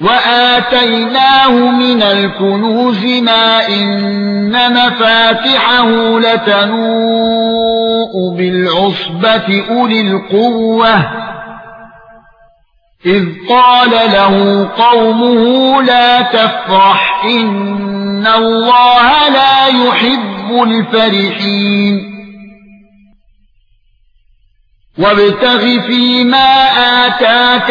وآتيناه من الكنوز ما إن مفاتحه لتنوء بالعصبة أولي القوة إذ قال له قومه لا تفرح إن الله لا يحب الفرحين وابتغ فيما آتاك